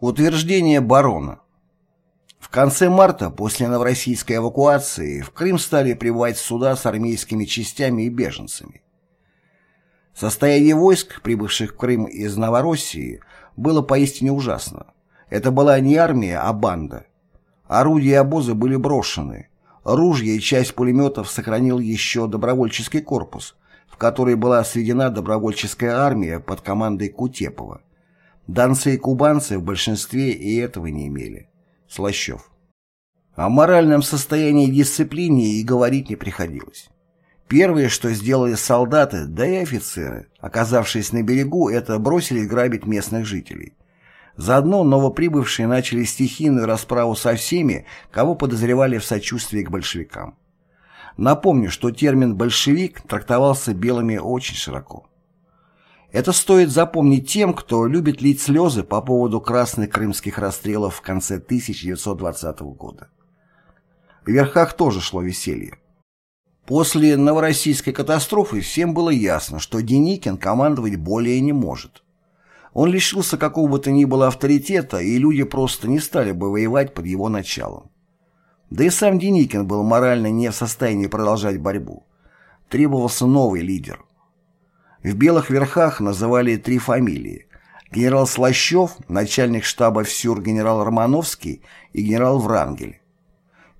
Утверждение барона В конце марта, после новороссийской эвакуации, в Крым стали прибывать суда с армейскими частями и беженцами. Состояние войск, прибывших в Крым из Новороссии, было поистине ужасно. Это была не армия, а банда. Орудия и обозы были брошены. Ружья и часть пулеметов сохранил еще добровольческий корпус, в который была сведена добровольческая армия под командой Кутепова. Донцы и кубанцы в большинстве и этого не имели. Слащев. О моральном состоянии дисциплине и говорить не приходилось. Первое, что сделали солдаты, да и офицеры, оказавшись на берегу, это бросились грабить местных жителей. Заодно новоприбывшие начали стихийную расправу со всеми, кого подозревали в сочувствии к большевикам. Напомню, что термин «большевик» трактовался белыми очень широко. Это стоит запомнить тем, кто любит лить слезы по поводу красных крымских расстрелов в конце 1920 года. В верхах тоже шло веселье. После новороссийской катастрофы всем было ясно, что Деникин командовать более не может. Он лишился какого бы то ни было авторитета, и люди просто не стали бы воевать под его началом. Да и сам Деникин был морально не в состоянии продолжать борьбу. Требовался новый лидер. В белых верхах называли три фамилии. Генерал Слащев, начальник штаба ФСЮР генерал Романовский и генерал Врангель.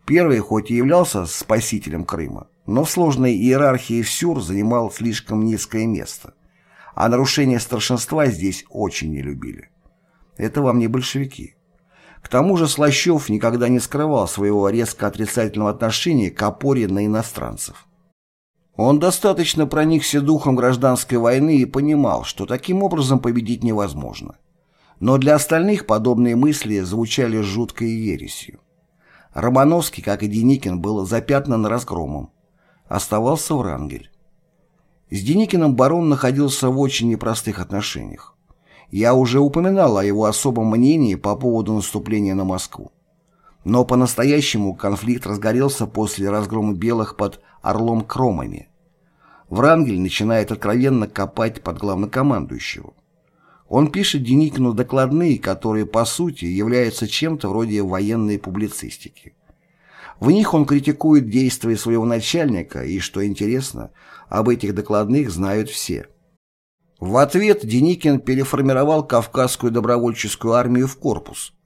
Первый хоть и являлся спасителем Крыма, но в сложной иерархии ФСЮР занимал слишком низкое место. А нарушение старшинства здесь очень не любили. Это вам не большевики. К тому же Слащев никогда не скрывал своего резко отрицательного отношения к опоре на иностранцев. Он достаточно проникся духом гражданской войны и понимал, что таким образом победить невозможно. Но для остальных подобные мысли звучали жуткой ересью. Романовский, как и Деникин, был запятнан разгромом. Оставался Врангель. С Деникиным барон находился в очень непростых отношениях. Я уже упоминал о его особом мнении по поводу наступления на Москву. Но по-настоящему конфликт разгорелся после разгрома белых под Орлом-Кромами. Врангель начинает откровенно копать под главнокомандующего. Он пишет Деникину докладные, которые, по сути, являются чем-то вроде военной публицистики. В них он критикует действия своего начальника, и, что интересно, об этих докладных знают все. В ответ Деникин переформировал Кавказскую добровольческую армию в корпус –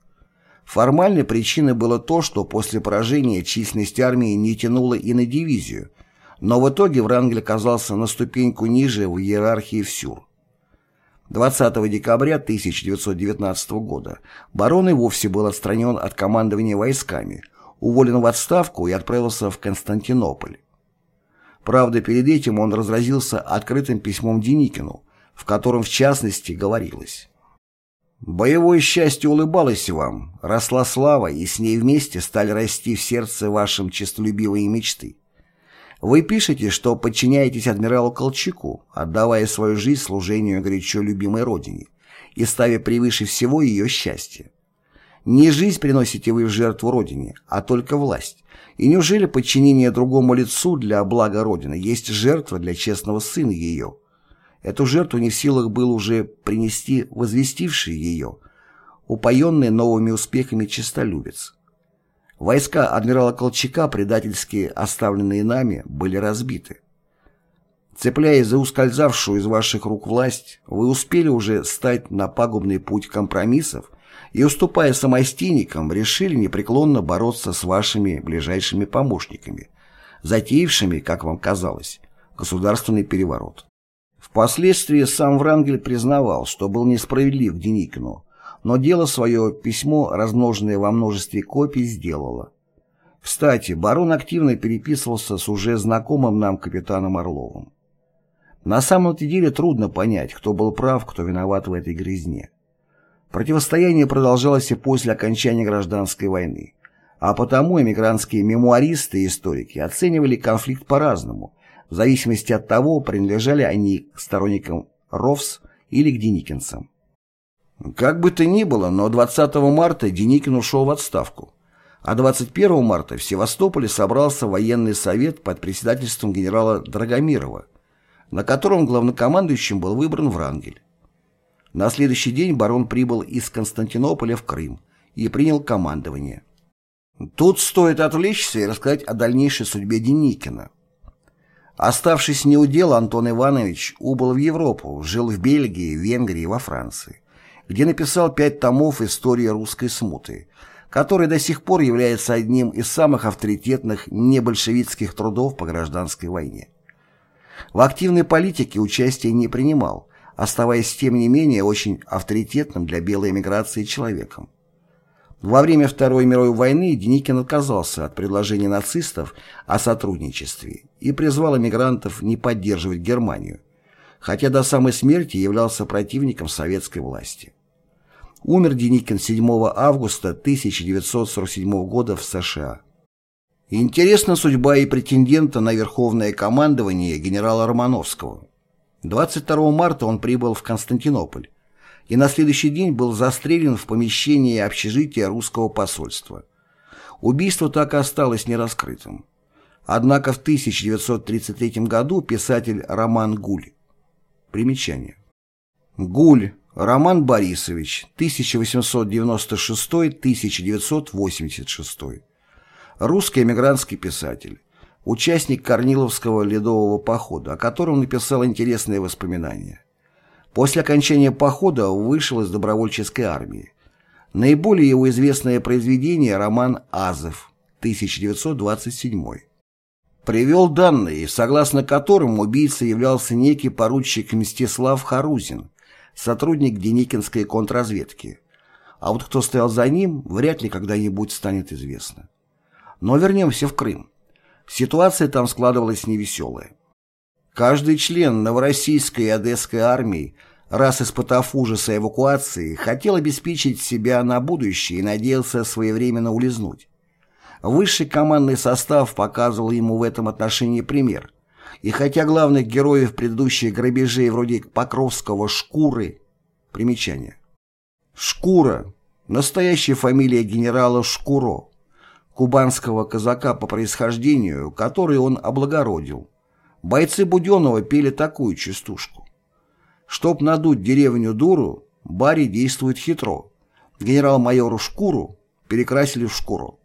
Формальной причиной было то, что после поражения численность армии не тянула и на дивизию, но в итоге Врангель оказался на ступеньку ниже в иерархии ВСЮР. 20 декабря 1919 года барон и вовсе был отстранен от командования войсками, уволен в отставку и отправился в Константинополь. Правда, перед этим он разразился открытым письмом Деникину, в котором в частности говорилось Боевое счастье улыбалось вам, росла слава, и с ней вместе стали расти в сердце вашим честолюбивые мечты. Вы пишете, что подчиняетесь адмиралу Колчаку, отдавая свою жизнь служению горячо любимой родине и ставя превыше всего ее счастье. Не жизнь приносите вы в жертву родине, а только власть. И неужели подчинение другому лицу для блага родины есть жертва для честного сына ее? Эту жертву не в силах был уже принести возвестивший ее, упоенный новыми успехами честолюбец. Войска адмирала Колчака, предательски оставленные нами, были разбиты. Цепляясь за ускользавшую из ваших рук власть, вы успели уже стать на пагубный путь компромиссов и, уступая самостийникам, решили непреклонно бороться с вашими ближайшими помощниками, затеявшими, как вам казалось, государственный переворот. Впоследствии сам Врангель признавал, что был несправедлив к Деникину, но дело свое письмо, размноженное во множестве копий, сделало. Кстати, барон активно переписывался с уже знакомым нам капитаном Орловым. На самом-то деле трудно понять, кто был прав, кто виноват в этой грязне. Противостояние продолжалось и после окончания гражданской войны, а потому эмигрантские мемуаристы и историки оценивали конфликт по-разному – в зависимости от того, принадлежали они к сторонникам РОВС или к Деникинцам. Как бы то ни было, но 20 марта Деникин ушел в отставку, а 21 марта в Севастополе собрался военный совет под председательством генерала Драгомирова, на котором главнокомандующим был выбран Врангель. На следующий день барон прибыл из Константинополя в Крым и принял командование. Тут стоит отвлечься и рассказать о дальнейшей судьбе Деникина. Оставшись неудел, Антон Иванович убыл в Европу, жил в Бельгии, Венгрии и во Франции, где написал пять томов истории русской смуты, который до сих пор является одним из самых авторитетных небольшевистских трудов по гражданской войне. В активной политике участия не принимал, оставаясь тем не менее очень авторитетным для белой эмиграции человеком. Во время Второй мировой войны Деникин отказался от предложения нацистов о сотрудничестве и призвал эмигрантов не поддерживать Германию, хотя до самой смерти являлся противником советской власти. Умер Деникин 7 августа 1947 года в США. Интересна судьба и претендента на верховное командование генерала Романовского. 22 марта он прибыл в Константинополь и на следующий день был застрелен в помещении общежития русского посольства. Убийство так и осталось нераскрытым. Однако в 1933 году писатель Роман Гуль. Примечание. Гуль Роман Борисович, 1896-1986. Русский эмигрантский писатель. Участник Корниловского ледового похода, о котором написал интересные воспоминания. После окончания похода вышел из добровольческой армии. Наиболее его известное произведение – роман «Азов» 1927. Привел данные, согласно которым убийцей являлся некий поручик Мстислав Харузин, сотрудник Деникинской контрразведки. А вот кто стоял за ним, вряд ли когда-нибудь станет известно. Но вернемся в Крым. Ситуация там складывалась невеселая. Каждый член Новороссийской и Одесской армии, раз испытав ужасы эвакуации, хотел обеспечить себя на будущее и надеялся своевременно улизнуть. Высший командный состав показывал ему в этом отношении пример. И хотя главных героев предыдущих грабежей вроде Покровского Шкуры примечание. Шкура – настоящая фамилия генерала Шкуро, кубанского казака по происхождению, который он облагородил. Бойцы Буденова пели такую частушку. Чтоб надуть деревню дуру, Барри действует хитро. Генерал-майору Шкуру перекрасили в шкуру.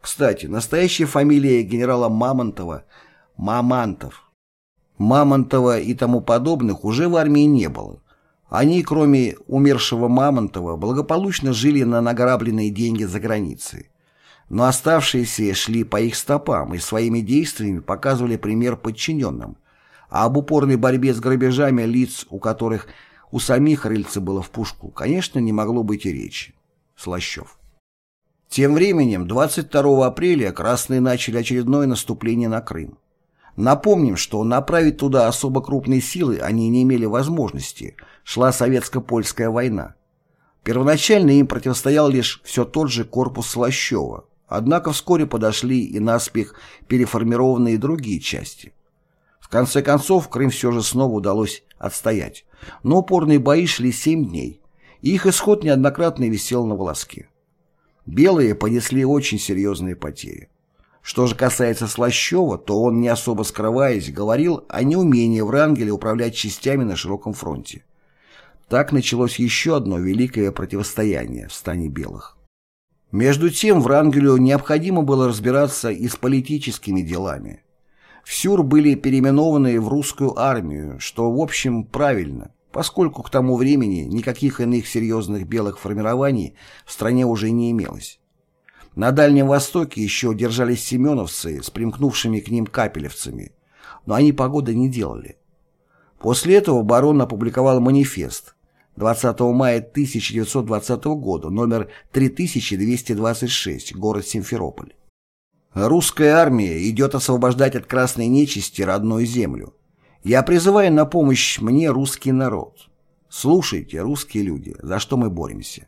Кстати, настоящая фамилия генерала Мамонтова – Мамантов. Мамонтова и тому подобных уже в армии не было. Они, кроме умершего Мамонтова, благополучно жили на награбленные деньги за границей но оставшиеся шли по их стопам и своими действиями показывали пример подчиненным, а об упорной борьбе с грабежами лиц, у которых у самих рыльца было в пушку, конечно, не могло быть и речи. Слащев. Тем временем, 22 апреля красные начали очередное наступление на Крым. Напомним, что направить туда особо крупные силы они не имели возможности, шла советско-польская война. Первоначально им противостоял лишь все тот же корпус Слащева, Однако вскоре подошли и наспех переформированные другие части. В конце концов, Крым все же снова удалось отстоять, но упорные бои шли семь дней, и их исход неоднократно висел на волоске. Белые понесли очень серьезные потери. Что же касается Слащева, то он, не особо скрываясь, говорил о неумении Врангеля управлять частями на широком фронте. Так началось еще одно великое противостояние в стане белых. Между тем Врангелю необходимо было разбираться и с политическими делами. В Сюр были переименованы в русскую армию, что, в общем, правильно, поскольку к тому времени никаких иных серьезных белых формирований в стране уже не имелось. На Дальнем Востоке еще держались семеновцы с примкнувшими к ним капелевцами, но они погоды не делали. После этого барон опубликовал манифест – 20 мая 1920 года, номер 3226, город Симферополь. Русская армия идет освобождать от красной нечисти родную землю. Я призываю на помощь мне русский народ. Слушайте, русские люди, за что мы боремся.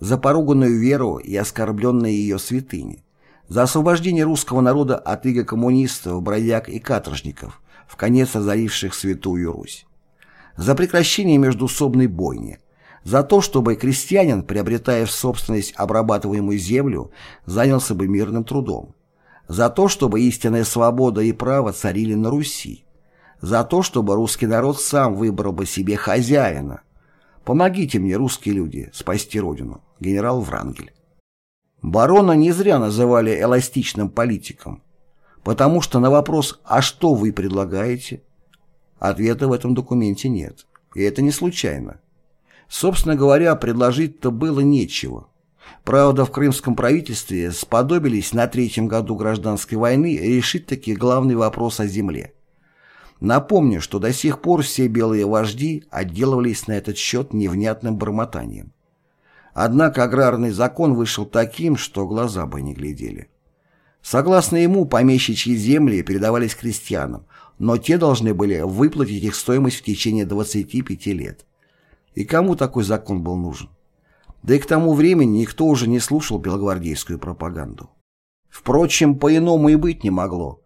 За поруганную веру и оскорбленные ее святыни. За освобождение русского народа от иго коммунистов, бродяг и каторжников, в конец озаривших Святую Русь за прекращение междусобной бойни, за то, чтобы крестьянин, приобретая в собственность обрабатываемую землю, занялся бы мирным трудом, за то, чтобы истинная свобода и право царили на Руси, за то, чтобы русский народ сам выбрал бы себе хозяина, Помогите мне, русские люди, спасти родину. Генерал Врангель. Барона не зря называли эластичным политиком, потому что на вопрос «А что вы предлагаете?» Ответа в этом документе нет. И это не случайно. Собственно говоря, предложить-то было нечего. Правда, в крымском правительстве сподобились на третьем году гражданской войны решить таки главный вопрос о земле. Напомню, что до сих пор все белые вожди отделывались на этот счет невнятным бормотанием. Однако аграрный закон вышел таким, что глаза бы не глядели. Согласно ему, помещичьи земли передавались крестьянам, но те должны были выплатить их стоимость в течение 25 лет. И кому такой закон был нужен? Да и к тому времени никто уже не слушал белогвардейскую пропаганду. Впрочем, по-иному и быть не могло.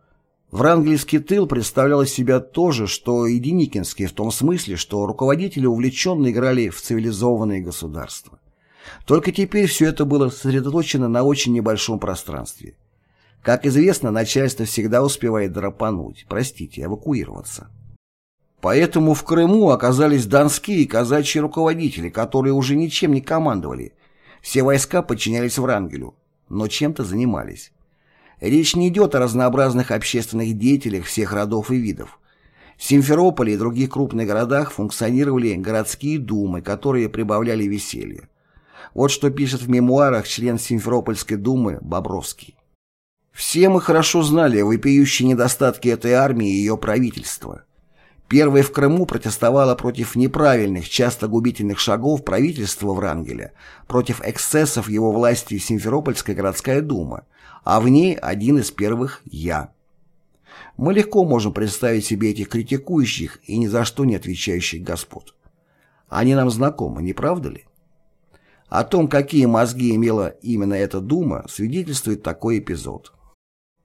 Врангельский тыл представлял из себя то же, что и Деникинский, в том смысле, что руководители увлеченно играли в цивилизованные государства. Только теперь все это было сосредоточено на очень небольшом пространстве. Как известно, начальство всегда успевает драпануть, простите, эвакуироваться. Поэтому в Крыму оказались донские и казачьи руководители, которые уже ничем не командовали. Все войска подчинялись Врангелю, но чем-то занимались. Речь не идет о разнообразных общественных деятелях всех родов и видов. В Симферополе и других крупных городах функционировали городские думы, которые прибавляли веселье. Вот что пишет в мемуарах член Симферопольской думы Бобровский. Все мы хорошо знали вопиющие недостатки этой армии и ее правительства. Первое в Крыму протестовало против неправильных, часто губительных шагов правительства Врангеля, против эксцессов его власти Симферопольская городская дума, а в ней один из первых «я». Мы легко можем представить себе этих критикующих и ни за что не отвечающих господ. Они нам знакомы, не правда ли? О том, какие мозги имела именно эта дума, свидетельствует такой эпизод.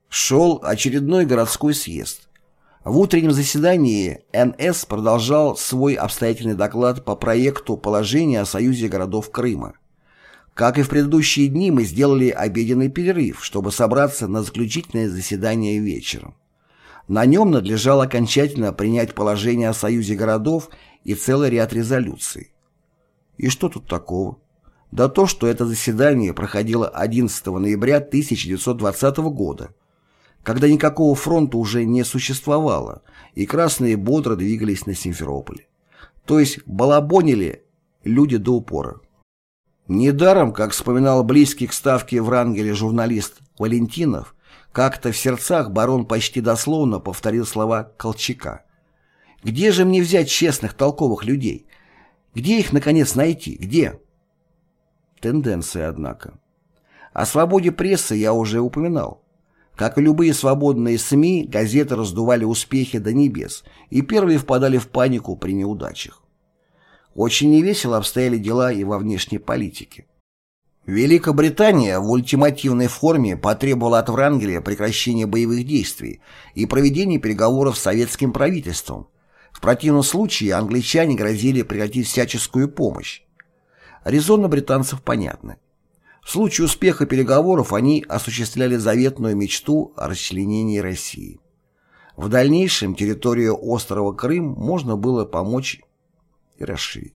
Шел очередной городской съезд. В утреннем заседании НС продолжал свой обстоятельный доклад по проекту положения о Союзе городов Крыма. Как и в предыдущие дни, мы сделали обеденный перерыв, чтобы собраться на заключительное заседание вечером. На нем надлежало окончательно принять положение о Союзе городов и целый ряд резолюций. И что тут такого? Да то, что это заседание проходило 11 ноября 1920 года, когда никакого фронта уже не существовало, и красные бодро двигались на Симферополь. То есть балабонили люди до упора. Недаром, как вспоминал близкий к ставке в Рангеле журналист Валентинов, как-то в сердцах барон почти дословно повторил слова Колчака. «Где же мне взять честных, толковых людей? Где их, наконец, найти? Где?» Тенденция, однако. О свободе прессы я уже упоминал. Как и любые свободные СМИ, газеты раздували успехи до небес, и первые впадали в панику при неудачах. Очень невесело обстояли дела и во внешней политике. Великобритания в ультимативной форме потребовала от Врангеля прекращения боевых действий и проведения переговоров с советским правительством. В противном случае англичане грозили прекратить всяческую помощь. Резоны британцев понятны. В случае успеха переговоров они осуществляли заветную мечту о расчленении России. В дальнейшем территорию острова Крым можно было помочь и расширить.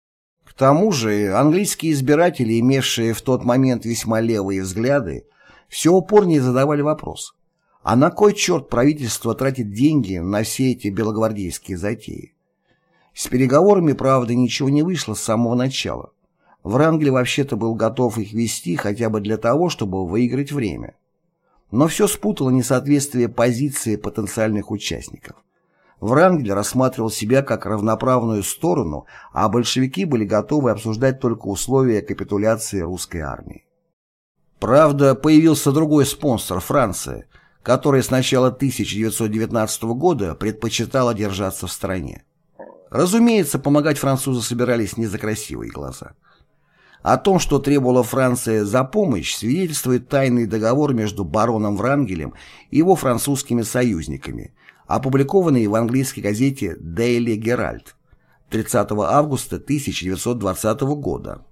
К тому же английские избиратели, имевшие в тот момент весьма левые взгляды, все упорнее задавали вопрос, а на кой черт правительство тратит деньги на все эти белогвардейские затеи? С переговорами, правда, ничего не вышло с самого начала. Врангель вообще-то был готов их вести хотя бы для того, чтобы выиграть время. Но все спутало несоответствие позиции потенциальных участников. Врангель рассматривал себя как равноправную сторону, а большевики были готовы обсуждать только условия капитуляции русской армии. Правда, появился другой спонсор – Франция, которая с начала 1919 года предпочитала держаться в стране. Разумеется, помогать французы собирались не за красивые глаза – о том, что требовала Франция за помощь, свидетельствует тайный договор между бароном Врангелем и его французскими союзниками, опубликованный в английской газете Daily Herald 30 августа 1920 года.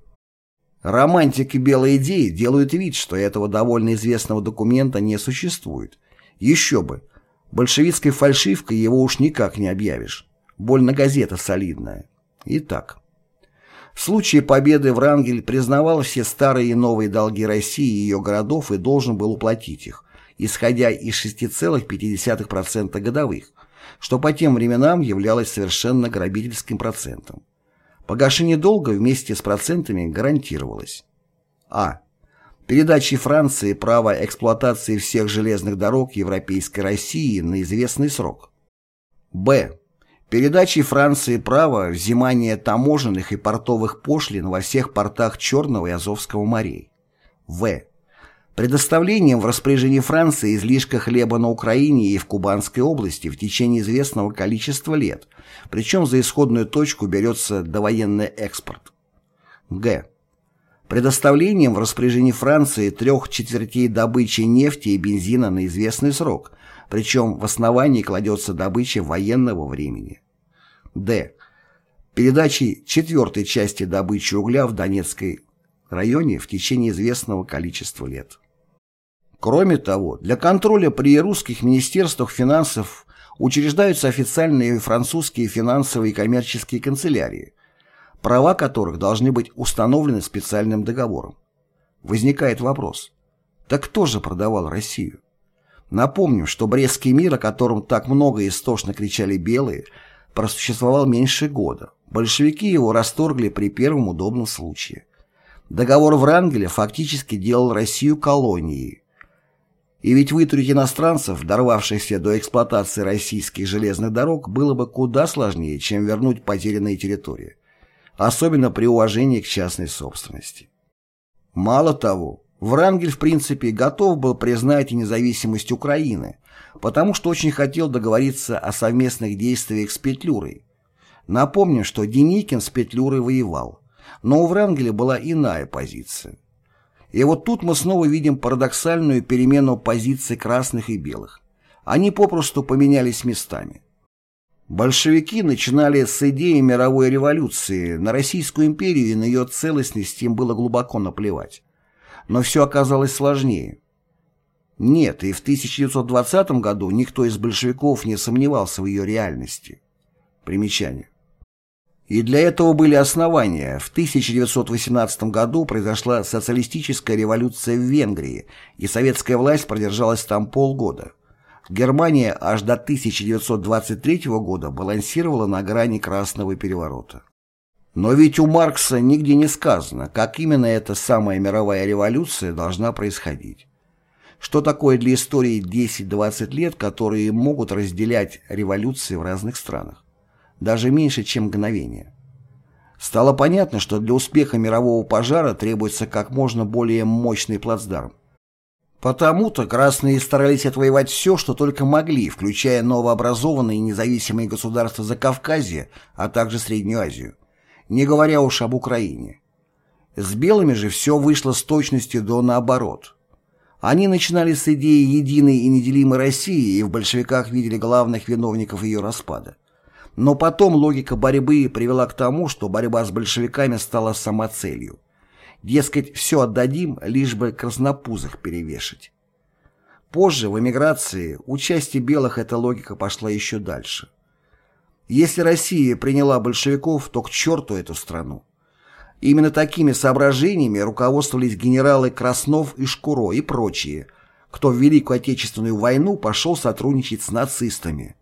Романтики белой идеи делают вид, что этого довольно известного документа не существует. Еще бы. Большевистской фальшивкой его уж никак не объявишь. Больно газета солидная. Итак. В случае победы Врангель признавал все старые и новые долги России и ее городов и должен был уплатить их, исходя из 6,5% годовых, что по тем временам являлось совершенно грабительским процентом. Погашение долга вместе с процентами гарантировалось. А. Передачей Франции права эксплуатации всех железных дорог Европейской России на известный срок. Б. Передачей Франции права взимания таможенных и портовых пошлин во всех портах Черного и Азовского морей. В. Предоставлением в распоряжении Франции излишка хлеба на Украине и в Кубанской области в течение известного количества лет, причем за исходную точку берется довоенный экспорт. Г. Предоставлением в распоряжении Франции трех четвертей добычи нефти и бензина на известный срок, причем в основании кладется добыча военного времени. Д. Передачей четвертой части добычи угля в Донецкой районе в течение известного количества лет. Кроме того, для контроля при русских министерствах финансов учреждаются официальные французские финансовые и коммерческие канцелярии, права которых должны быть установлены специальным договором. Возникает вопрос, так кто же продавал Россию? Напомним, что Брестский мир, о котором так много истошно кричали белые, просуществовал меньше года. Большевики его расторгли при первом удобном случае. Договор Врангеля фактически делал Россию колонией, и ведь вытурить иностранцев, дорвавшихся до эксплуатации российских железных дорог, было бы куда сложнее, чем вернуть потерянные территории, особенно при уважении к частной собственности. Мало того, Врангель в принципе готов был признать и независимость Украины, потому что очень хотел договориться о совместных действиях с Петлюрой. Напомним, что Деникин с Петлюрой воевал, но у Врангеля была иная позиция. И вот тут мы снова видим парадоксальную перемену позиций красных и белых. Они попросту поменялись местами. Большевики начинали с идеи мировой революции, на Российскую империю и на ее целостность им было глубоко наплевать. Но все оказалось сложнее. Нет, и в 1920 году никто из большевиков не сомневался в ее реальности. Примечание. И для этого были основания. В 1918 году произошла социалистическая революция в Венгрии, и советская власть продержалась там полгода. Германия аж до 1923 года балансировала на грани красного переворота. Но ведь у Маркса нигде не сказано, как именно эта самая мировая революция должна происходить. Что такое для истории 10-20 лет, которые могут разделять революции в разных странах? даже меньше, чем мгновение. Стало понятно, что для успеха мирового пожара требуется как можно более мощный плацдарм. Потому-то красные старались отвоевать все, что только могли, включая новообразованные независимые государства Закавказья, а также Среднюю Азию, не говоря уж об Украине. С белыми же все вышло с точностью до наоборот. Они начинали с идеи единой и неделимой России и в большевиках видели главных виновников ее распада. Но потом логика борьбы привела к тому, что борьба с большевиками стала самоцелью. Дескать, все отдадим, лишь бы краснопузых перевешать. Позже, в эмиграции, у части белых эта логика пошла еще дальше. Если Россия приняла большевиков, то к черту эту страну. Именно такими соображениями руководствовались генералы Краснов и Шкуро и прочие, кто в Великую Отечественную войну пошел сотрудничать с нацистами.